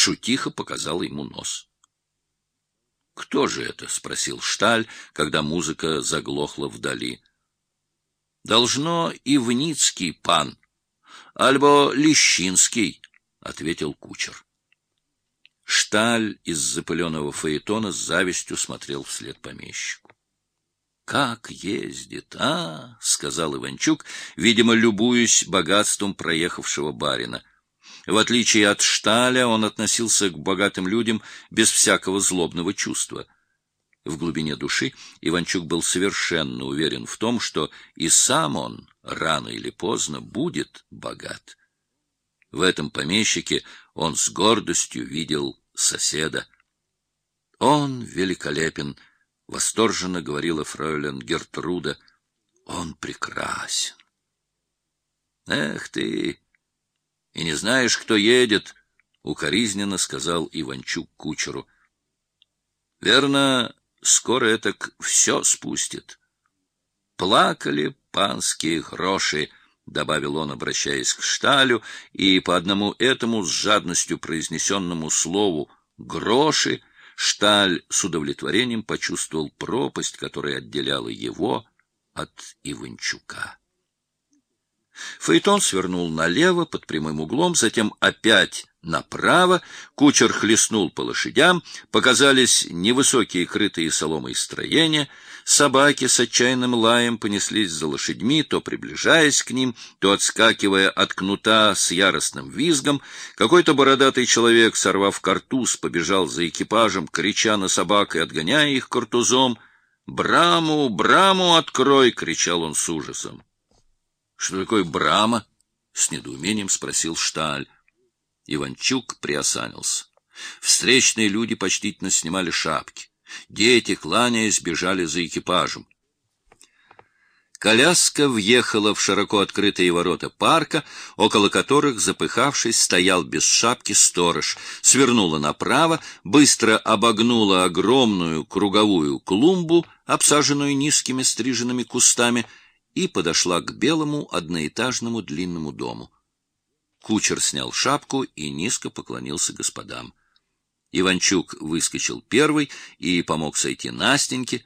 Шутиха показала ему нос. — Кто же это? — спросил Шталь, когда музыка заглохла вдали. — Должно Ивницкий пан, альбо Лещинский, — ответил кучер. Шталь из запыленного фаэтона с завистью смотрел вслед помещику. — Как ездит, а? — сказал Иванчук, видимо, любуясь богатством проехавшего барина. В отличие от Шталя, он относился к богатым людям без всякого злобного чувства. В глубине души Иванчук был совершенно уверен в том, что и сам он рано или поздно будет богат. В этом помещике он с гордостью видел соседа. «Он великолепен!» — восторженно говорила фройлен Гертруда. «Он прекрасен!» «Эх ты! И не знаешь, кто едет!» — укоризненно сказал Иванчук кучеру. «Верно, скоро это все спустит. Плакали панские гроши!» — добавил он, обращаясь к Шталю, и по одному этому с жадностью произнесенному слову «гроши» Шталь с удовлетворением почувствовал пропасть, которая отделяла его от Иванчука. Фаэтон свернул налево под прямым углом, затем опять направо, кучер хлестнул по лошадям, показались невысокие крытые соломой строения, собаки с отчаянным лаем понеслись за лошадьми, то приближаясь к ним, то отскакивая от кнута с яростным визгом. Какой-то бородатый человек, сорвав картуз, побежал за экипажем, крича на собак и отгоняя их картузом. «Браму, браму открой!» — кричал он с ужасом. Что такое Брама? — с недоумением спросил Шталь. Иванчук приосанился. Встречные люди почтительно снимали шапки. Дети, кланяясь, бежали за экипажем. Коляска въехала в широко открытые ворота парка, около которых, запыхавшись, стоял без шапки сторож, свернула направо, быстро обогнула огромную круговую клумбу, обсаженную низкими стриженными кустами, и подошла к белому одноэтажному длинному дому. Кучер снял шапку и низко поклонился господам. Иванчук выскочил первый и помог сойти Настеньке.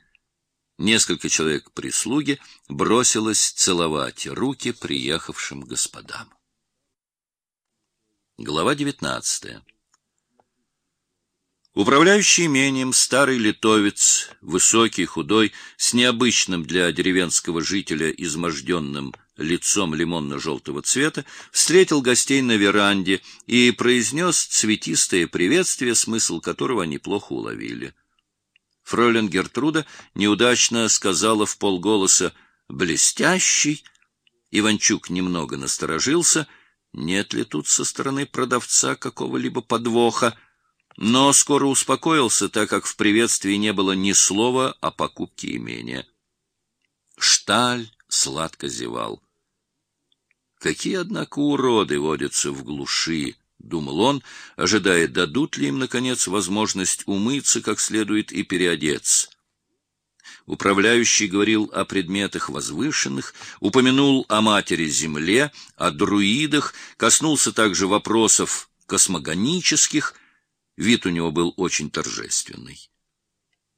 Несколько человек прислуги бросилось целовать руки приехавшим господам. Глава девятнадцатая Управляющий имением старый литовец, высокий, худой, с необычным для деревенского жителя изможденным лицом лимонно-желтого цвета, встретил гостей на веранде и произнес цветистое приветствие, смысл которого они плохо уловили. Фройлен Гертруда неудачно сказала в полголоса «блестящий». Иванчук немного насторожился, нет ли тут со стороны продавца какого-либо подвоха, но скоро успокоился, так как в приветствии не было ни слова о покупке имения. Шталь сладко зевал. Какие, однако, уроды водятся в глуши, — думал он, ожидая, дадут ли им, наконец, возможность умыться как следует и переодеться. Управляющий говорил о предметах возвышенных, упомянул о матери-земле, о друидах, коснулся также вопросов космогонических — Вид у него был очень торжественный.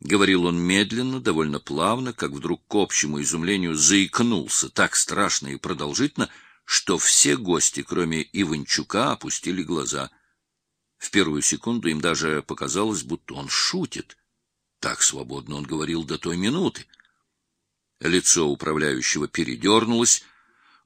Говорил он медленно, довольно плавно, как вдруг к общему изумлению заикнулся так страшно и продолжительно, что все гости, кроме Иванчука, опустили глаза. В первую секунду им даже показалось, будто он шутит. Так свободно он говорил до той минуты. Лицо управляющего передернулось,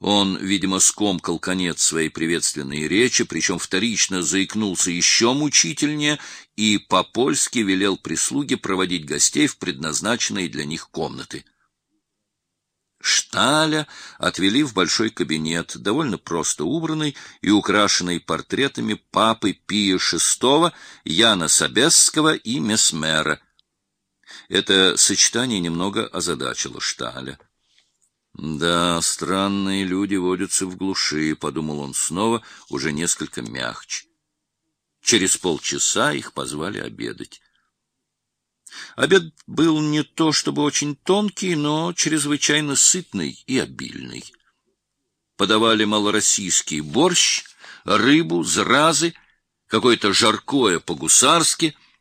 он, видимо, скомкал конец своей приветственной речи, причем вторично заикнулся еще мучительнее и по-польски велел прислуге проводить гостей в предназначенные для них комнаты. Шталя отвели в большой кабинет, довольно просто убранный и украшенный портретами папы Пия VI, Яна Собесского и Месмера. Это сочетание немного озадачило Шталя. Да, странные люди водятся в глуши, подумал он снова, уже несколько мягче. Через полчаса их позвали обедать. Обед был не то чтобы очень тонкий, но чрезвычайно сытный и обильный. Подавали малороссийский борщ, рыбу, зразы, какое-то жаркое по-гусарски —